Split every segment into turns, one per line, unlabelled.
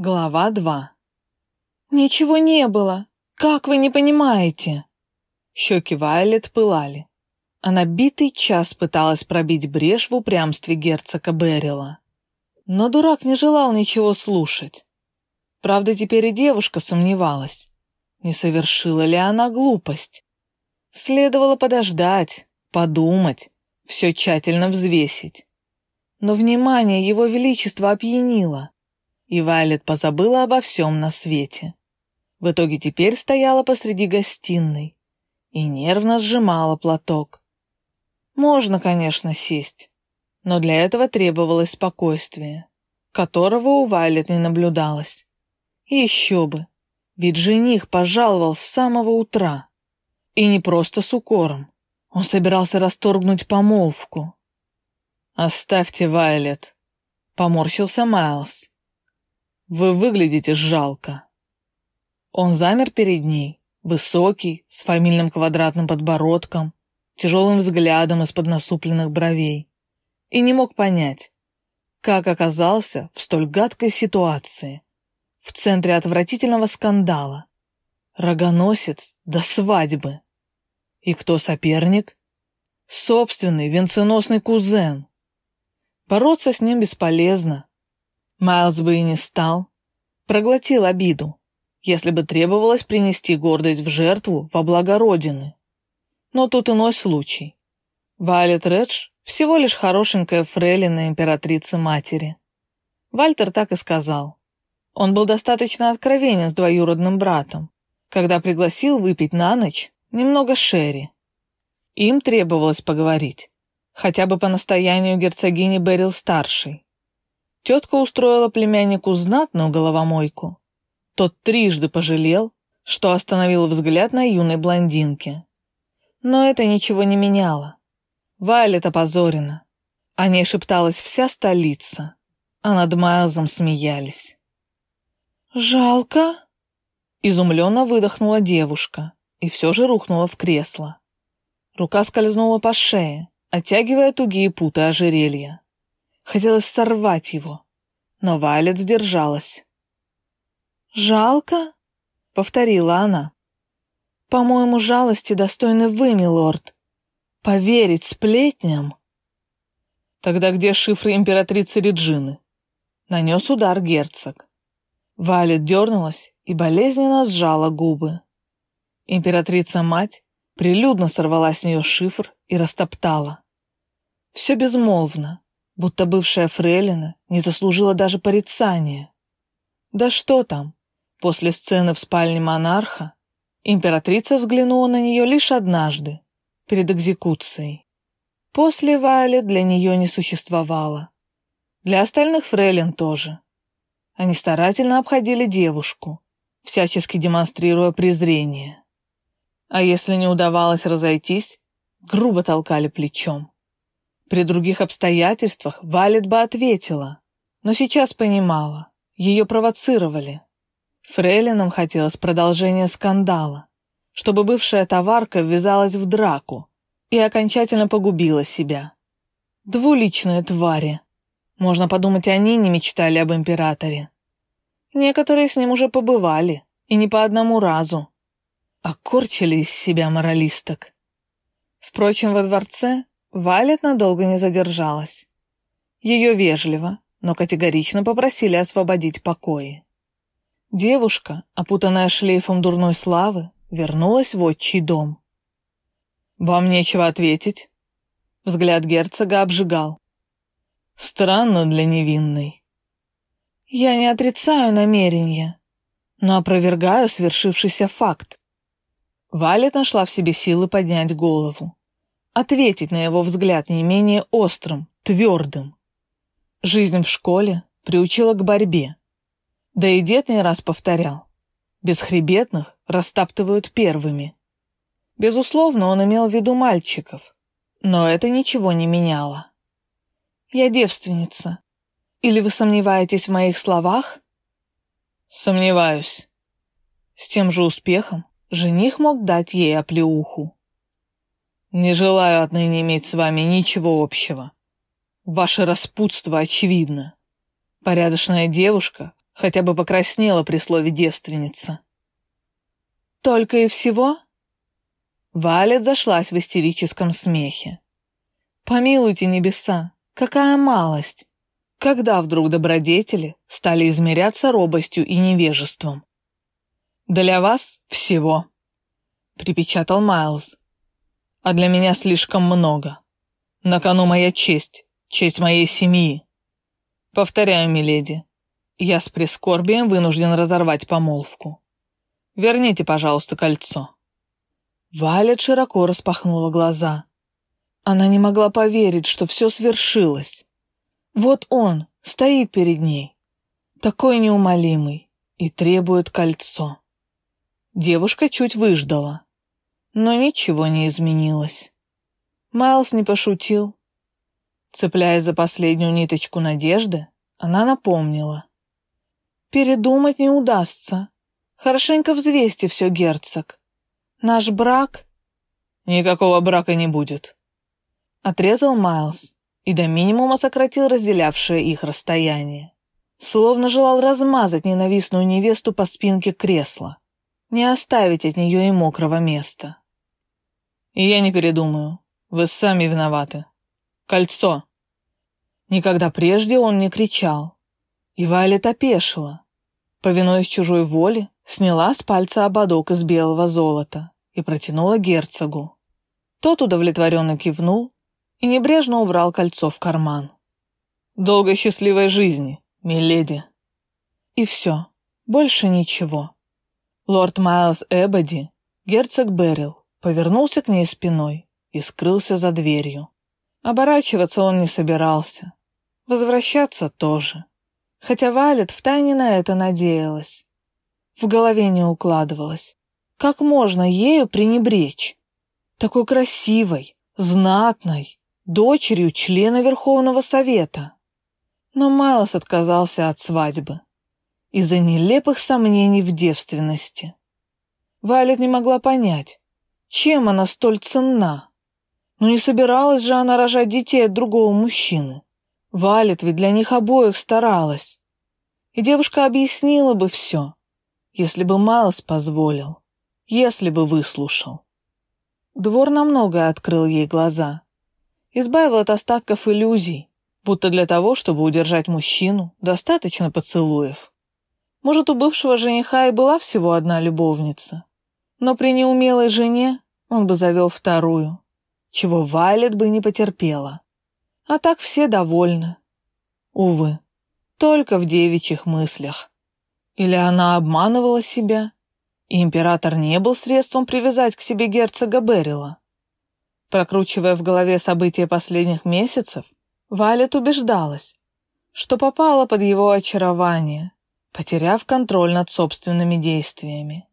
Глава 2 «Ничего не было! Как вы не понимаете?» Щеки Вайлет пылали. Она битый час пыталась пробить брешь в упрямстве герцога Беррила. Но дурак не желал ничего слушать. Правда, теперь и девушка сомневалась. Не совершила ли она глупость? Следовало подождать, подумать, все тщательно взвесить. Но внимание его величества опьянило и Вайлет позабыла обо всем на свете. В итоге теперь стояла посреди гостиной и нервно сжимала платок. Можно, конечно, сесть, но для этого требовалось спокойствие, которого у Вайлет не наблюдалось. И еще бы, ведь жених пожаловал с самого утра. И не просто с укором. Он собирался расторгнуть помолвку. «Оставьте Вайлет», — поморщился Майлз. Вы выглядите жалко». Он замер перед ней, высокий, с фамильным квадратным подбородком, тяжелым взглядом из-под насупленных бровей, и не мог понять, как оказался в столь гадкой ситуации, в центре отвратительного скандала. Рогоносец до свадьбы. И кто соперник? Собственный венценосный кузен. Бороться с ним бесполезно. Майлз бы и не стал. Проглотил обиду, если бы требовалось принести гордость в жертву во благо Родины. Но тут иной случай. Вайлет Редж всего лишь хорошенькая фрейлина императрицы-матери. Вальтер так и сказал. Он был достаточно откровенен с двоюродным братом, когда пригласил выпить на ночь немного шерри. Им требовалось поговорить, хотя бы по настоянию герцогини Берил-старшей. Тетка устроила племяннику знатную головомойку. Тот трижды пожалел, что остановил взгляд на юной блондинке. Но это ничего не меняло. Вайлет опозорена. О ней шепталась вся столица, а над Майлзом смеялись. «Жалко?» Изумленно выдохнула девушка и все же рухнула в кресло. Рука скользнула по шее, оттягивая тугие путы ожерелья. Хотелось сорвать его, но Вайлет сдержалась. «Жалко?» — повторила она. «По-моему, жалости достойны вы, милорд. Поверить сплетням?» «Тогда где шифры императрицы Реджины?» Нанес удар герцог. Вайлет дернулась и болезненно сжала губы. Императрица-мать прилюдно сорвала с нее шифр и растоптала. Все безмолвно, будто бывшая фрейлина не заслужила даже порицания. Да что там, после сцены в спальне монарха императрица взглянула на нее лишь однажды, перед экзекуцией. После Вайли для нее не существовало. Для остальных фрейлин тоже. Они старательно обходили девушку, всячески демонстрируя презрение. А если не удавалось разойтись, грубо толкали плечом. При других обстоятельствах Валет бы ответила, но сейчас понимала, ее провоцировали. Фрейлинам хотелось продолжения скандала, чтобы бывшая товарка ввязалась в драку и окончательно погубила себя. Двуличные твари. Можно подумать, они не мечтали об императоре. Некоторые с ним уже побывали, и не по одному разу. Окорчили из себя моралисток. Впрочем, во дворце Вайлет надолго не задержалась. Ее вежливо, но категорично попросили освободить покои. Девушка, опутанная шлейфом дурной славы, вернулась в отчий дом. «Вам нечего ответить?» Взгляд герцога обжигал. «Странно для невинной». «Я не отрицаю намерения, но опровергаю свершившийся факт». Валет нашла в себе силы поднять голову ответить на его взгляд не менее острым, твердым. Жизнь в школе приучила к борьбе. Да и дед не раз повторял. Бесхребетных растаптывают первыми. Безусловно, он имел в виду мальчиков, но это ничего не меняло. «Я девственница. Или вы сомневаетесь в моих словах?» «Сомневаюсь». С тем же успехом жених мог дать ей оплеуху. Не желаю отныне иметь с вами ничего общего. Ваше распутство очевидно. Порядочная девушка хотя бы покраснела при слове «девственница». «Только и всего?» Валет зашлась в истерическом смехе. «Помилуйте небеса, какая малость! Когда вдруг добродетели стали измеряться робостью и невежеством?» «Для вас всего», — припечатал Майлз. «А для меня слишком много. На кону моя честь, честь моей семьи. Повторяю, миледи, я с прискорбием вынужден разорвать помолвку. Верните, пожалуйста, кольцо». Валет широко распахнула глаза. Она не могла поверить, что все свершилось. Вот он стоит перед ней, такой неумолимый, и требует кольцо. Девушка чуть выждала, но ничего не изменилось. Майлз не пошутил. Цепляясь за последнюю ниточку надежды, она напомнила. «Передумать не удастся. Хорошенько взвесьте все, герцог. Наш брак...» «Никакого брака не будет», — отрезал Майлз и до минимума сократил разделявшее их расстояние. Словно желал размазать ненавистную невесту по спинке кресла, не оставить от нее и мокрого места. «И я не передумаю. Вы сами виноваты. Кольцо!» Никогда прежде он не кричал. И Вайлет опешила. Повинуясь чужой воле, сняла с пальца ободок из белого золота и протянула герцогу. Тот удовлетворенно кивнул и небрежно убрал кольцо в карман. «Долгой счастливой жизни, миледи!» И все, больше ничего. Лорд Майлз Эбоди, герцог Беррил, повернулся к ней спиной и скрылся за дверью. Оборачиваться он не собирался. Возвращаться тоже. Хотя Валет втайне на это надеялась. В голове не укладывалось. Как можно ею пренебречь? Такой красивой, знатной, дочерью члена Верховного Совета. Но Майлз отказался от свадьбы из-за нелепых сомнений в девственности. Вайлет не могла понять, чем она столь ценна. Но не собиралась же она рожать детей от другого мужчины. Валет ведь для них обоих старалась. И девушка объяснила бы все, если бы Майлз позволил, если бы выслушал. Двор на многое открыл ей глаза. Избавил от остатков иллюзий, будто для того, чтобы удержать мужчину, достаточно поцелуев. Может, у бывшего жениха и была всего одна любовница, но при неумелой жене он бы завел вторую, чего Вайлет бы не потерпела. А так все довольны. Увы, только в девичьих мыслях. Или она обманывала себя, и император не был средством привязать к себе герцога Беррила. Прокручивая в голове события последних месяцев, Вайлет убеждалась, что попала под его очарование, потеряв контроль над собственными действиями.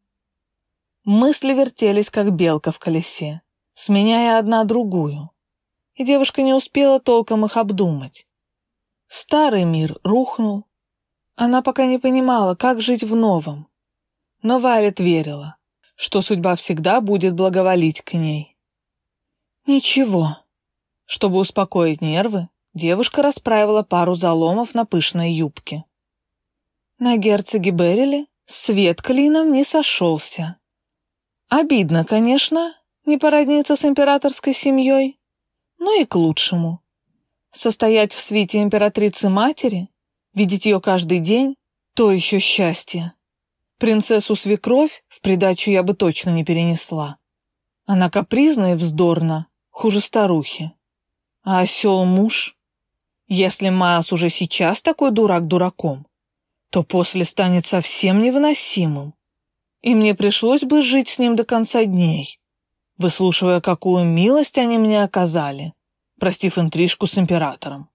Мысли вертелись, как белка в колесе, сменяя одна другую, и девушка не успела толком их обдумать. Старый мир рухнул. Она пока не понимала, как жить в новом. Но Вайлет верила, что судьба всегда будет благоволить к ней. Ничего. Чтобы успокоить нервы, девушка расправила пару заломов на пышной юбке. На герцоге Берриле свет клином не сошелся. Обидно, конечно, не породниться с императорской семьей, но и к лучшему. Состоять в свите императрицы-матери, видеть ее каждый день — то еще счастье. Принцессу-свекровь в придачу я бы точно не перенесла. Она капризна и вздорна, хуже старухи. А осел-муж? Если Маас уже сейчас такой дурак дураком, то после станет совсем невыносимым и мне пришлось бы жить с ним до конца дней, выслушивая, какую милость они мне оказали, простив интрижку с императором.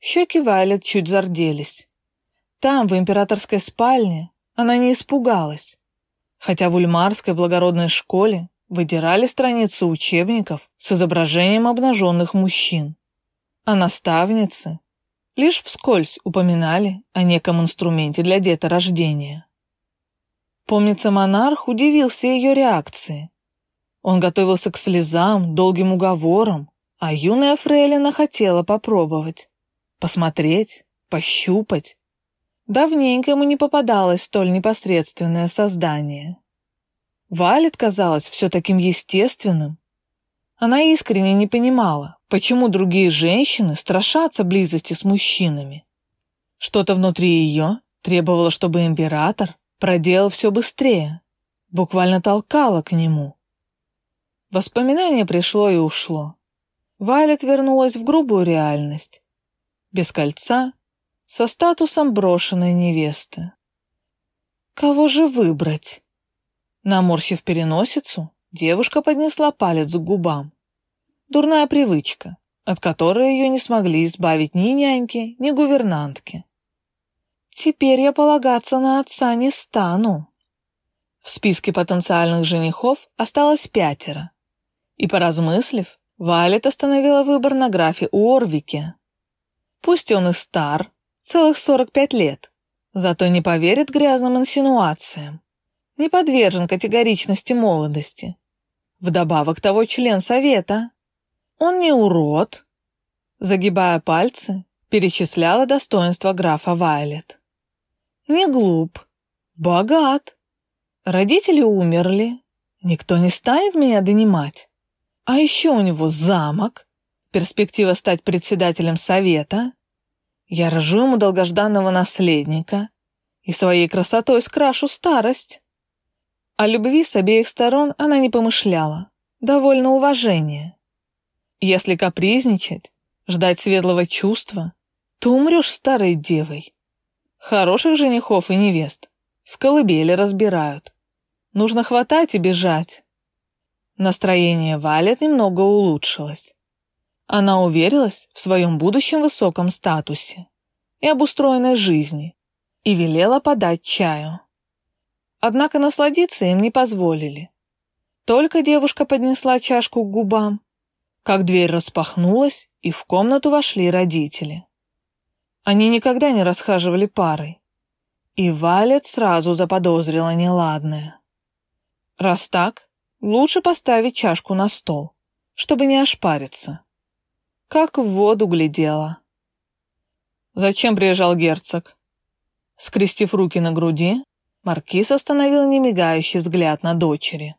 Щеки Вайлет чуть зарделись. Там, в императорской спальне, она не испугалась, хотя в ульмарской благородной школе выдирали страницы учебников с изображением обнаженных мужчин, а наставницы лишь вскользь упоминали о неком инструменте для деторождения. Помнится, монарх удивился ее реакции. Он готовился к слезам, долгим уговорам, а юная фрейлина хотела попробовать. Посмотреть, пощупать. Давненько ему не попадалось столь непосредственное создание. Валет казалось все таким естественным. Она искренне не понимала, почему другие женщины страшатся близости с мужчинами. Что-то внутри ее требовало, чтобы император проделал все быстрее, буквально толкало к нему. Воспоминание пришло и ушло. Вайлет вернулась в грубую реальность. Без кольца, со статусом брошенной невесты. Кого же выбрать? Наморщив переносицу, девушка поднесла палец к губам. Дурная привычка, от которой ее не смогли избавить ни няньки, ни гувернантки. Теперь я полагаться на отца не стану. В списке потенциальных женихов осталось пятеро. И, поразмыслив, Валет остановила выбор на графе Уорвике. Пусть он и стар, целых 45 лет, зато не поверит грязным инсинуациям, не подвержен категоричности молодости. Вдобавок того член совета. Он не урод. Загибая пальцы, перечисляла достоинства графа Вайлет. Не глуп, богат. Родители умерли, никто не станет меня донимать. А еще у него замок, перспектива стать председателем совета. Я рожу ему долгожданного наследника и своей красотой скрашу старость. О любви с обеих сторон она не помышляла, довольно уважения. Если капризничать, ждать светлого чувства, то умрешь старой девой. Хороших женихов и невест в колыбели разбирают. Нужно хватать и бежать. Настроение Валет немного улучшилось. Она уверилась в своем будущем высоком статусе и обустроенной жизни и велела подать чаю. Однако насладиться им не позволили. Только девушка поднесла чашку к губам, как дверь распахнулась, и в комнату вошли родители. Они никогда не расхаживали парой, и Валет сразу заподозрила неладное. Раз так, Лучше поставить чашку на стол, чтобы не ошпариться. Как в воду глядела. Зачем приезжал герцог? Скрестив руки на груди, маркиз остановил немигающий взгляд на дочери.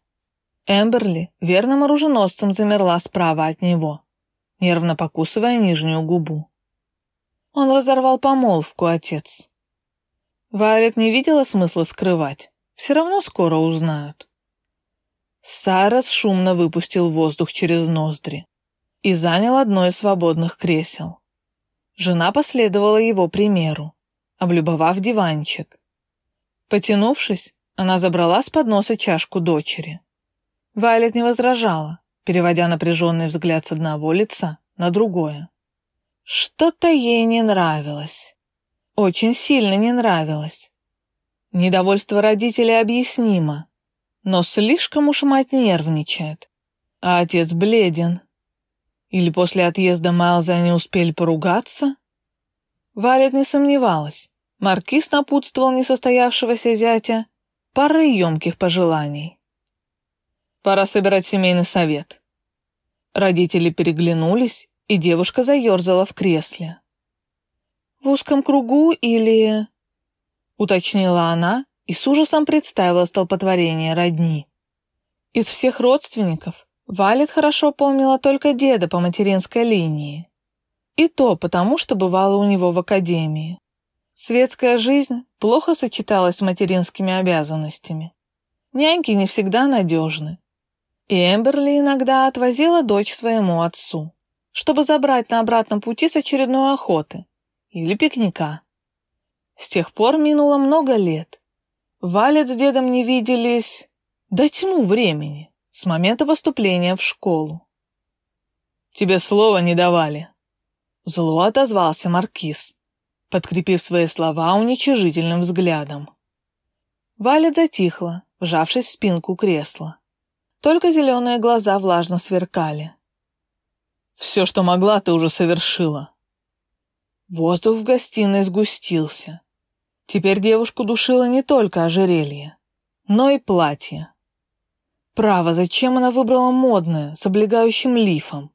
Эмберли верным оруженосцем замерла справа от него, нервно покусывая нижнюю губу. Он разорвал помолвку, отец. Вайлет не видела смысла скрывать. Все равно скоро узнают. Сайрос шумно выпустил воздух через ноздри и занял одно из свободных кресел. Жена последовала его примеру, облюбовав диванчик. Потянувшись, она забрала с подноса чашку дочери. Вайлет не возражала, переводя напряженный взгляд с одного лица на другое. Что-то ей не нравилось. Очень сильно не нравилось. Недовольство родителей объяснимо, но слишком уж мать нервничает, а отец бледен. Или после отъезда Майлза они успели поругаться? Валет не сомневалась. Маркиз напутствовал несостоявшегося зятя парой емких пожеланий. Пора собирать семейный совет. Родители переглянулись, и девушка заерзала в кресле. «В узком кругу или...» — уточнила она, и с ужасом представила столпотворение родни. Из всех родственников Валет хорошо помнила только деда по материнской линии. И то потому, что бывала у него в академии. Светская жизнь плохо сочеталась с материнскими обязанностями. Няньки не всегда надежны. Эмберли иногда отвозила дочь своему отцу, чтобы забрать на обратном пути с очередной охоты или пикника. С тех пор минуло много лет, Валет с дедом не виделись до тьму времени, с момента поступления в школу. «Тебе слова не давали», — зло отозвался Маркиз, подкрепив свои слова уничижительным взглядом. Валя затихла, вжавшись в спинку кресла. Только зеленые глаза влажно сверкали. «Все, что могла, ты уже совершила». Воздух в гостиной сгустился. Теперь девушку душило не только ожерелье, но и платье. Право, зачем она выбрала модное, с облегающим лифом?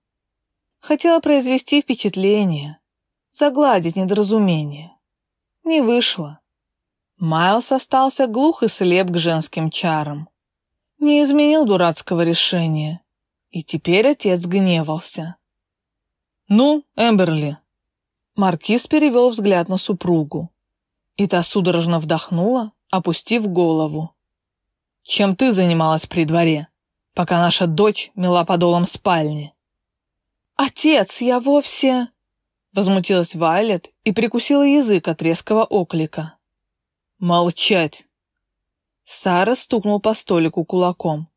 Хотела произвести впечатление, загладить недоразумение. Не вышло. Майлз остался глух и слеп к женским чарам. Не изменил дурацкого решения. И теперь отец гневался. «Ну, Эмберли?» Маркиз перевел взгляд на супругу. И та судорожно вдохнула, опустив голову. «Чем ты занималась при дворе, пока наша дочь мела подолом спальни?» «Отец, я вовсе...» Возмутилась Вайлет и прикусила язык от резкого оклика. «Молчать!» Сара стукнул по столику кулаком.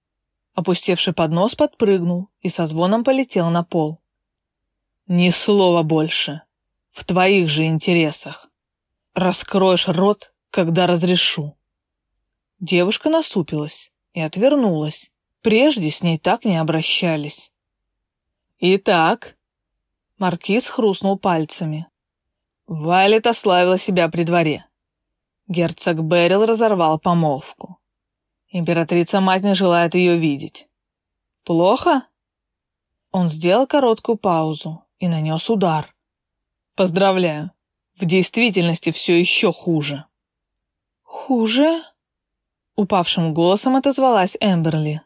Опустевший поднос подпрыгнул и со звоном полетел на пол. «Ни слова больше. В твоих же интересах. Раскроешь рот, когда разрешу». Девушка насупилась и отвернулась. Прежде с ней так не обращались. «Итак», — Маркиз хрустнул пальцами. Вайлет ославила себя при дворе. Герцог Берил разорвал помолвку. Императрица-мать не желает ее видеть. Плохо? Он сделал короткую паузу и нанес удар. Поздравляю. В действительности все еще хуже. Хуже? Упавшим голосом отозвалась Эмберли.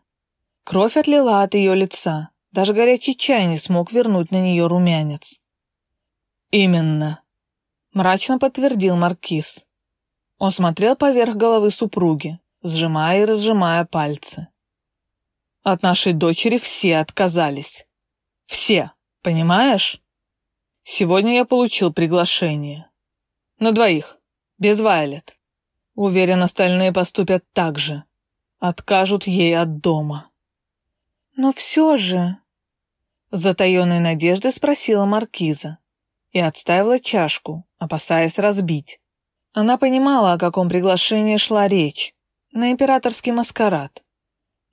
Кровь отлила от ее лица. Даже горячий чай не смог вернуть на нее румянец. «Именно», — мрачно подтвердил Маркиз. Он смотрел поверх головы супруги, сжимая и разжимая пальцы. От нашей дочери все отказались. Все, понимаешь? Сегодня я получил приглашение. На двоих, без Вайлет. Уверен, остальные поступят так же. Откажут ей от дома. Но все же... Затаенной надеждой спросила Маркиза и отставила чашку, опасаясь разбить. Она понимала, о каком приглашении шла речь. На императорский маскарад.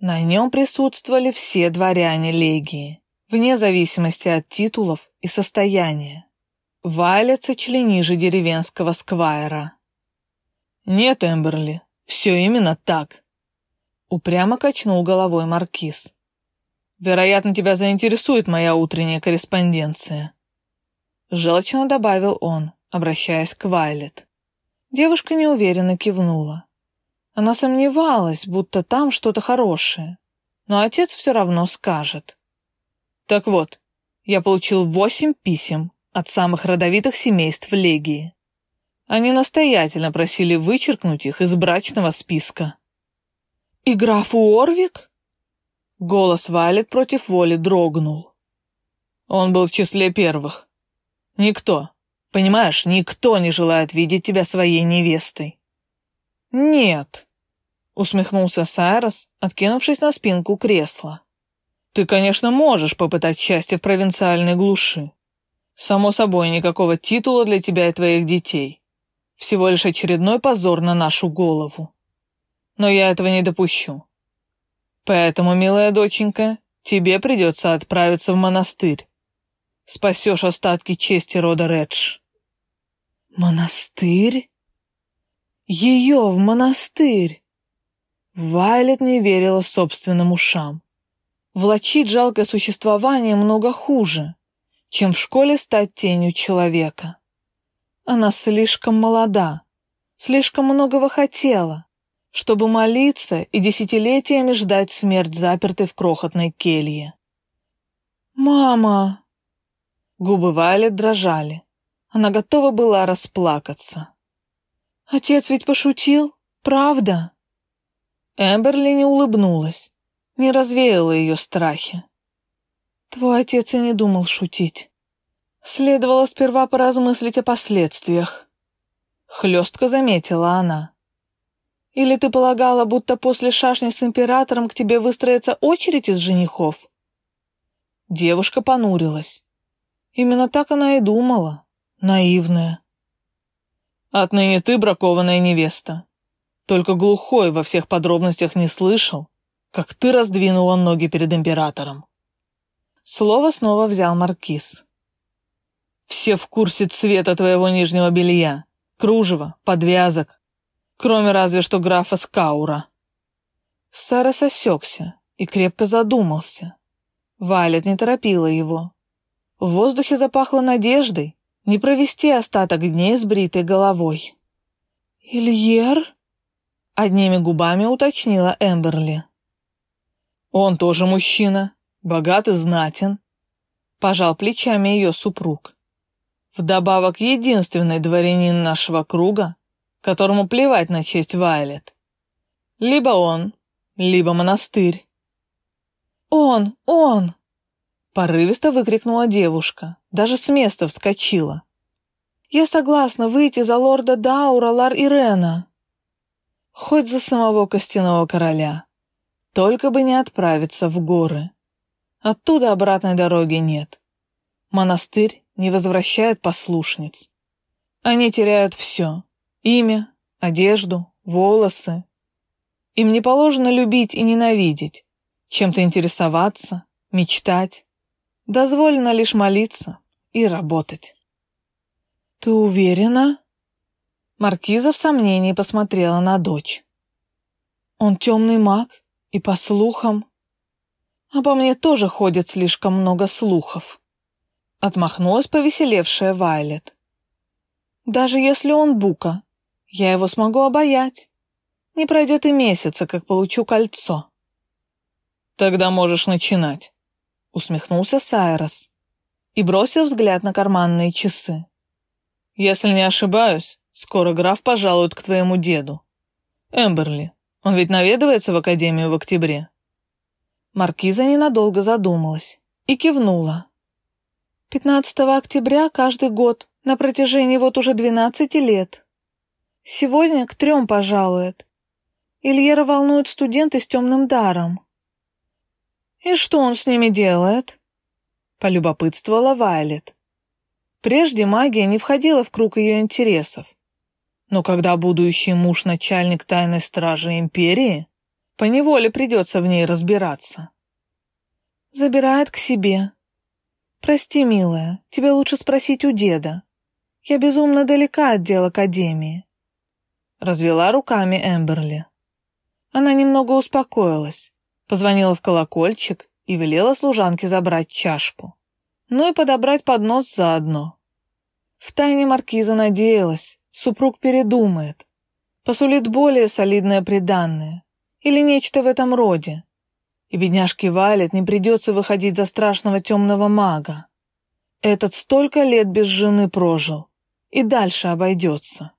На нем присутствовали все дворяне Легии, вне зависимости от титулов и состояния. Валятся чли ниже деревенского сквайра. «Нет, Эмберли, все именно так», — упрямо качнул головой Маркиз. «Вероятно, тебя заинтересует моя утренняя корреспонденция», — желчно добавил он, обращаясь к Вайлет. Девушка неуверенно кивнула. Она сомневалась, будто там что-то хорошее, но отец все равно скажет. Так вот, я получил восемь писем от самых родовитых семейств Легии. Они настоятельно просили вычеркнуть их из брачного списка. «И граф Уорвик?» Голос Валет против воли дрогнул. Он был в числе первых. Никто, Понимаешь, никто не желает видеть тебя своей невестой». «Нет», — усмехнулся Сайрос, откинувшись на спинку кресла. «Ты, конечно, можешь попытать счастье в провинциальной глуши. Само собой, никакого титула для тебя и твоих детей. Всего лишь очередной позор на нашу голову. Но я этого не допущу. Поэтому, милая доченька, тебе придется отправиться в монастырь спасешь остатки чести рода Редж. Монастырь? Ее в монастырь! Вайлет не верила собственным ушам. Влачить жалкое существование много хуже, чем в школе стать тенью человека. Она слишком молода, слишком многого хотела, чтобы молиться и десятилетиями ждать смерть запертой в крохотной келье. «Мама!» Губы Вайлет дрожали. Она готова была расплакаться. «Отец ведь пошутил, правда?» Эмберли не улыбнулась, не развеяла ее страхи. «Твой отец и не думал шутить. Следовало сперва поразмыслить о последствиях». Хлестко заметила она. «Или ты полагала, будто после шашни с императором к тебе выстроится очередь из женихов?» Девушка понурилась. Именно так она и думала, наивная. Отныне ты бракованная невеста. Только глухой во всех подробностях не слышал, как ты раздвинула ноги перед императором. Слово снова взял маркиз. Все в курсе цвета твоего нижнего белья, кружева, подвязок, кроме разве что графа Скаура. Сарас осекся и крепко задумался. Валет не торопила его. В воздухе запахло надеждой не провести остаток дней с бритой головой. «Ильер?» — одними губами уточнила Эмберли. «Он тоже мужчина, богат и знатен», — пожал плечами ее супруг. «Вдобавок единственный дворянин нашего круга, которому плевать на честь Вайлет. Либо он, либо монастырь». «Он! Он!» — порывисто выкрикнула девушка, даже с места вскочила. Я согласна выйти за лорда Даура Лар Ирена. Хоть за самого костяного короля. Только бы не отправиться в горы. Оттуда обратной дороги нет. Монастырь не возвращает послушниц. Они теряют все. Имя, одежду, волосы. Им не положено любить и ненавидеть, чем-то интересоваться, мечтать. Дозволено лишь молиться и работать. «Ты уверена?» Маркиза в сомнении посмотрела на дочь. «Он темный маг, и по слухам...» «Обо мне тоже ходит слишком много слухов», — отмахнулась повеселевшая Вайлет. «Даже если он бука, я его смогу обаять. Не пройдет и месяца, как получу кольцо». «Тогда можешь начинать», — усмехнулся Сайрос и бросил взгляд на карманные часы. Если не ошибаюсь, скоро граф пожалует к твоему деду. Эмберли, он ведь наведывается в академию в октябре?» Маркиза ненадолго задумалась и кивнула. «15 октября каждый год на протяжении вот уже 12 лет. Сегодня к трем пожалует. Ильера волнует студенты с темным даром». «И что он с ними делает?» — полюбопытствовала Вайлет. Прежде магия не входила в круг ее интересов. Но когда будущий муж начальник тайной стражи империи, поневоле придется в ней разбираться. Забирает к себе. Прости, милая, тебе лучше спросить у деда. Я безумно далека от дел Академии. Развела руками Эмберли. Она немного успокоилась, позвонила в колокольчик и велела служанке забрать чашку ну и подобрать поднос заодно. Втайне маркиза надеялась, супруг передумает, посулит более солидное приданное или нечто в этом роде, и бедняжке Вайлет не придется выходить за страшного темного мага. Этот столько лет без жены прожил и дальше обойдется.